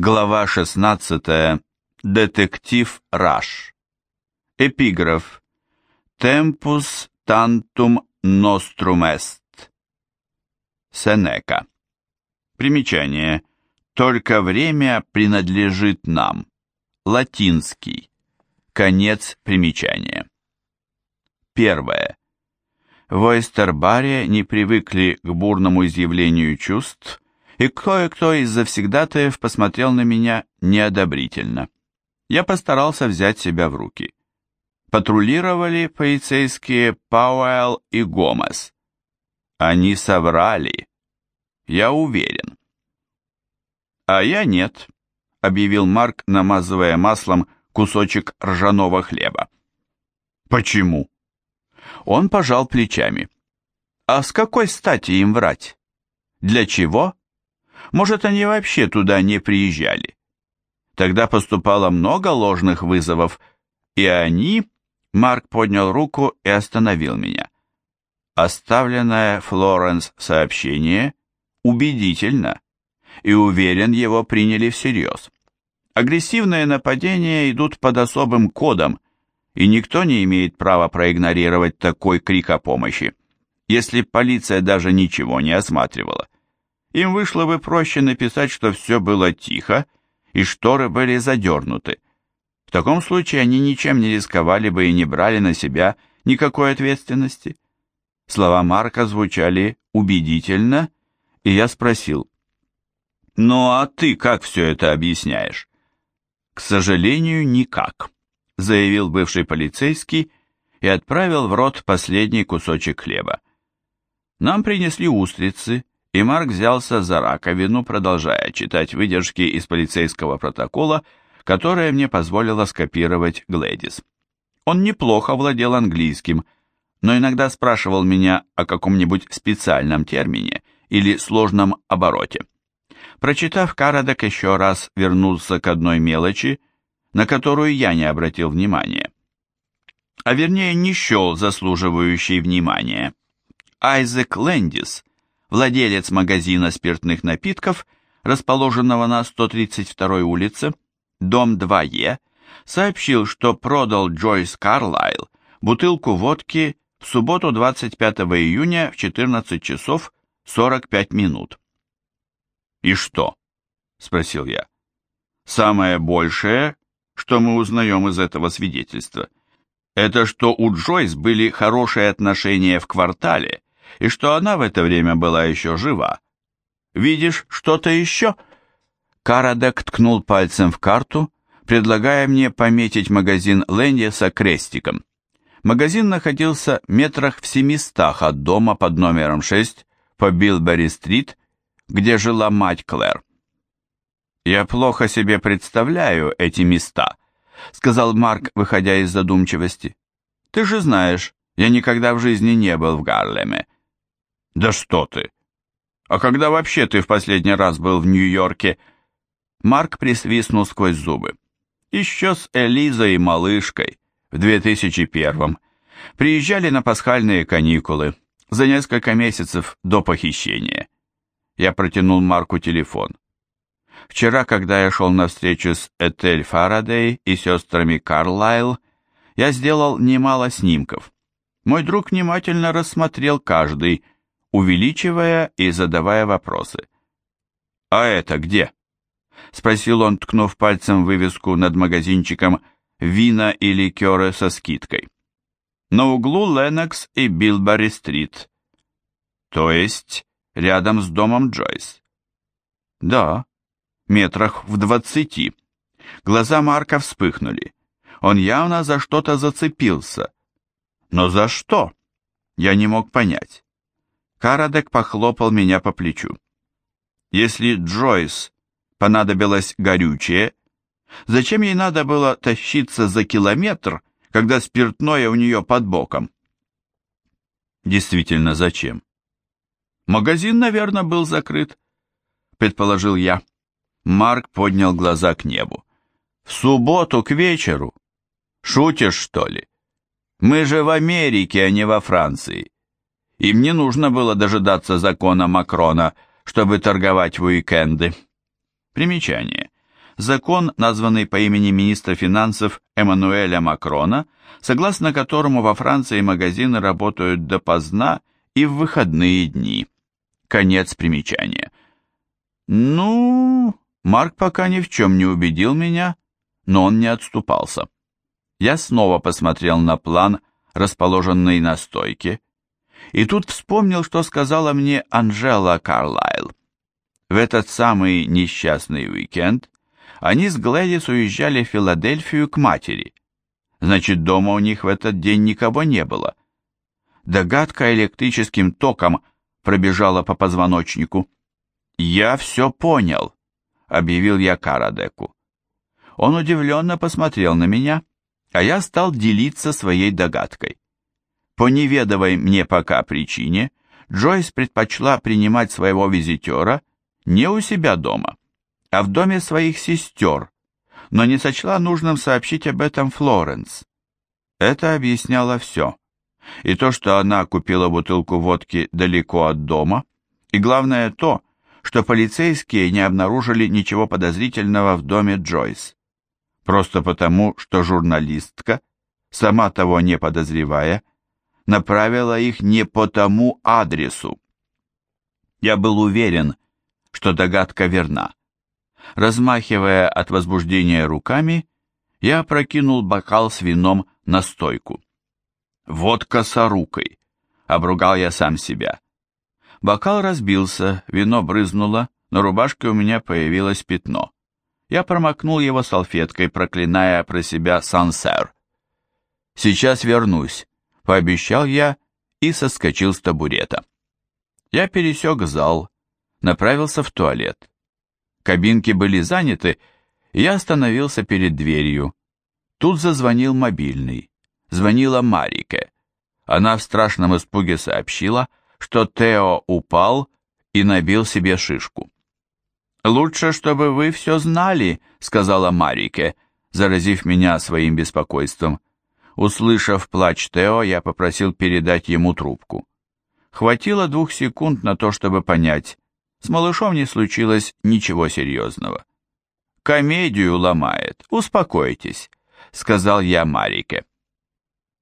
Глава 16. Детектив Раш. Эпиграф. Темпус тантум nostrum est. Сенека. Примечание. Только время принадлежит нам. Латинский. Конец примечания. Первое. В Ойстербаре не привыкли к бурному изъявлению чувств, и кое-кто из завсегдатаев посмотрел на меня неодобрительно. Я постарался взять себя в руки. Патрулировали полицейские Пауэлл и Гомес. Они соврали. Я уверен. А я нет, объявил Марк, намазывая маслом кусочек ржаного хлеба. Почему? Он пожал плечами. А с какой стати им врать? Для чего? Может, они вообще туда не приезжали. Тогда поступало много ложных вызовов, и они... Марк поднял руку и остановил меня. Оставленное Флоренс сообщение убедительно, и уверен, его приняли всерьез. Агрессивные нападения идут под особым кодом, и никто не имеет права проигнорировать такой крик о помощи, если полиция даже ничего не осматривала им вышло бы проще написать, что все было тихо и шторы были задернуты. В таком случае они ничем не рисковали бы и не брали на себя никакой ответственности. Слова Марка звучали убедительно, и я спросил, «Ну а ты как все это объясняешь?» «К сожалению, никак», — заявил бывший полицейский и отправил в рот последний кусочек хлеба. Нам принесли устрицы, и Марк взялся за раковину, продолжая читать выдержки из полицейского протокола, которое мне позволило скопировать Глэдис. Он неплохо владел английским, но иногда спрашивал меня о каком-нибудь специальном термине или сложном обороте. Прочитав, Карадок еще раз вернулся к одной мелочи, на которую я не обратил внимания. А вернее, не счел заслуживающий внимания. Айзек Лэндис владелец магазина спиртных напитков, расположенного на 132-й улице, дом 2Е, сообщил, что продал Джойс Карлайл бутылку водки в субботу 25 июня в 14 часов 45 минут. «И что?» – спросил я. «Самое большее, что мы узнаем из этого свидетельства, это что у Джойс были хорошие отношения в квартале, и что она в это время была еще жива. Видишь что-то еще?» Карадек ткнул пальцем в карту, предлагая мне пометить магазин Лэндиса крестиком. Магазин находился метрах в семистах от дома под номером 6 по Билбери-стрит, где жила мать Клэр. «Я плохо себе представляю эти места», — сказал Марк, выходя из задумчивости. «Ты же знаешь, я никогда в жизни не был в Гарлеме. Да что ты! А когда вообще ты в последний раз был в Нью-Йорке? Марк присвистнул сквозь зубы. Еще с Элизой и малышкой в 2001-м. Приезжали на пасхальные каникулы за несколько месяцев до похищения. Я протянул Марку телефон. Вчера, когда я шел на встречу с Этель Фарадей и сестрами Карлайл, я сделал немало снимков. Мой друг внимательно рассмотрел каждый, увеличивая и задавая вопросы. «А это где?» — спросил он, ткнув пальцем вывеску над магазинчиком «Вина и ликеры со скидкой». «На углу Ленокс и Билбари-стрит». «То есть рядом с домом Джойс?» «Да, метрах в двадцати». Глаза Марка вспыхнули. Он явно за что-то зацепился. «Но за что?» Я не мог понять. Карадек похлопал меня по плечу. Если Джойс понадобилось горючее, зачем ей надо было тащиться за километр, когда спиртное у нее под боком? Действительно, зачем? Магазин, наверное, был закрыт, предположил я. Марк поднял глаза к небу. В субботу к вечеру? Шутишь, что ли? Мы же в Америке, а не во Франции и мне нужно было дожидаться закона Макрона, чтобы торговать в уикенды. Примечание. Закон, названный по имени министра финансов Эммануэля Макрона, согласно которому во Франции магазины работают допоздна и в выходные дни. Конец примечания. Ну, Марк пока ни в чем не убедил меня, но он не отступался. Я снова посмотрел на план, расположенный на стойке, и тут вспомнил, что сказала мне Анжела Карлайл. В этот самый несчастный уикенд они с Глэдис уезжали в Филадельфию к матери. Значит, дома у них в этот день никого не было. Догадка электрическим током пробежала по позвоночнику. «Я все понял», — объявил я Карадеку. Он удивленно посмотрел на меня, а я стал делиться своей догадкой. По неведовой мне пока причине, Джойс предпочла принимать своего визитера не у себя дома, а в доме своих сестер, но не сочла нужным сообщить об этом Флоренс. Это объясняло все. И то, что она купила бутылку водки далеко от дома, и главное то, что полицейские не обнаружили ничего подозрительного в доме Джойс. Просто потому, что журналистка, сама того не подозревая, направила их не по тому адресу. Я был уверен, что догадка верна. Размахивая от возбуждения руками, я прокинул бокал с вином на стойку. Водка сорукой, — обругал я сам себя. Бокал разбился, вино брызнуло, на рубашке у меня появилось пятно. Я промокнул его салфеткой, проклиная про себя сансер. «Сейчас вернусь», пообещал я и соскочил с табурета. Я пересек зал, направился в туалет. Кабинки были заняты, я остановился перед дверью. Тут зазвонил мобильный. Звонила Марике. Она в страшном испуге сообщила, что Тео упал и набил себе шишку. «Лучше, чтобы вы все знали», — сказала Марике, заразив меня своим беспокойством. Услышав плач Тео, я попросил передать ему трубку. Хватило двух секунд на то, чтобы понять, с малышом не случилось ничего серьезного. «Комедию ломает, успокойтесь», — сказал я Марике.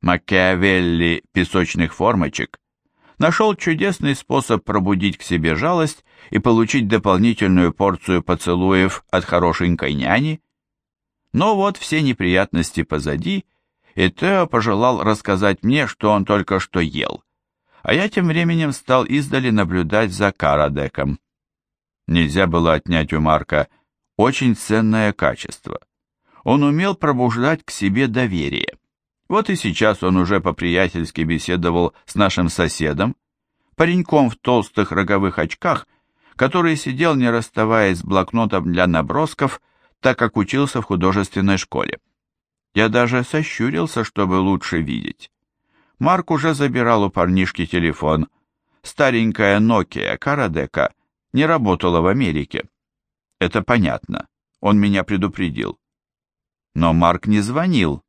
Макиавелли песочных формочек нашел чудесный способ пробудить к себе жалость и получить дополнительную порцию поцелуев от хорошенькой няни. Но вот все неприятности позади, и Тео пожелал рассказать мне, что он только что ел. А я тем временем стал издали наблюдать за Карадеком. Нельзя было отнять у Марка очень ценное качество. Он умел пробуждать к себе доверие. Вот и сейчас он уже по-приятельски беседовал с нашим соседом, пареньком в толстых роговых очках, который сидел, не расставаясь с блокнотом для набросков, так как учился в художественной школе. Я даже сощурился, чтобы лучше видеть. Марк уже забирал у парнишки телефон. Старенькая Nokia Карадека не работала в Америке. Это понятно. Он меня предупредил. Но Марк не звонил.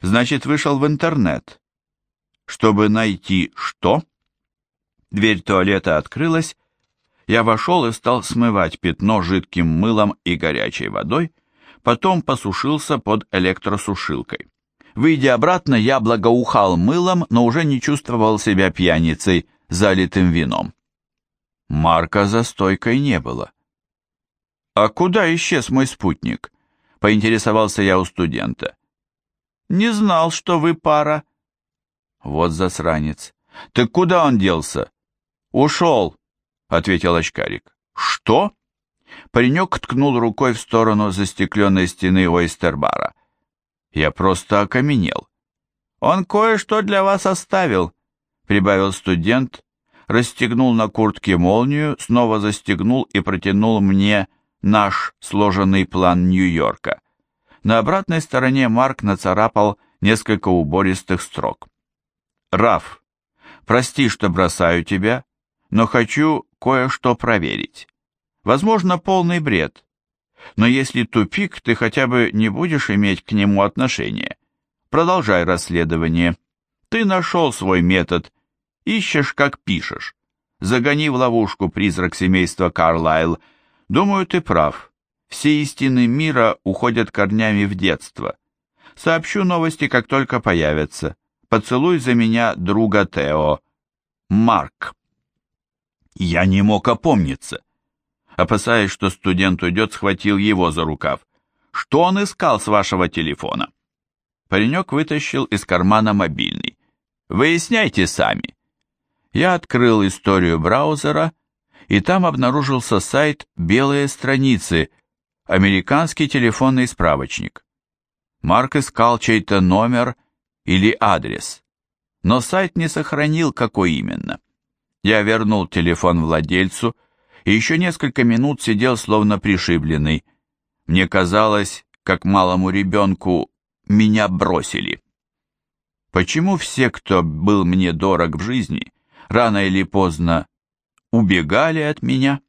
Значит, вышел в интернет. Чтобы найти что? Дверь туалета открылась. Я вошел и стал смывать пятно жидким мылом и горячей водой, потом посушился под электросушилкой. Выйдя обратно, я благоухал мылом, но уже не чувствовал себя пьяницей, залитым вином. Марка за стойкой не было. «А куда исчез мой спутник?» — поинтересовался я у студента. «Не знал, что вы пара». «Вот засранец. Ты куда он делся?» «Ушел», — ответил очкарик. «Что?» Паренек ткнул рукой в сторону застекленной стены Ойстербара. Я просто окаменел. «Он кое-что для вас оставил», — прибавил студент, расстегнул на куртке молнию, снова застегнул и протянул мне наш сложенный план Нью-Йорка. На обратной стороне Марк нацарапал несколько убористых строк. «Раф, прости, что бросаю тебя, но хочу кое-что проверить». Возможно, полный бред. Но если тупик, ты хотя бы не будешь иметь к нему отношения. Продолжай расследование. Ты нашел свой метод. Ищешь, как пишешь. Загони в ловушку призрак семейства Карлайл. Думаю, ты прав. Все истины мира уходят корнями в детство. Сообщу новости, как только появятся. Поцелуй за меня друга Тео. Марк. Я не мог опомниться опасаясь, что студент уйдет, схватил его за рукав. «Что он искал с вашего телефона?» Паренек вытащил из кармана мобильный. «Выясняйте сами». Я открыл историю браузера, и там обнаружился сайт «Белые страницы», американский телефонный справочник. Марк искал чей-то номер или адрес, но сайт не сохранил, какой именно. Я вернул телефон владельцу, и еще несколько минут сидел словно пришибленный. Мне казалось, как малому ребенку меня бросили. Почему все, кто был мне дорог в жизни, рано или поздно убегали от меня?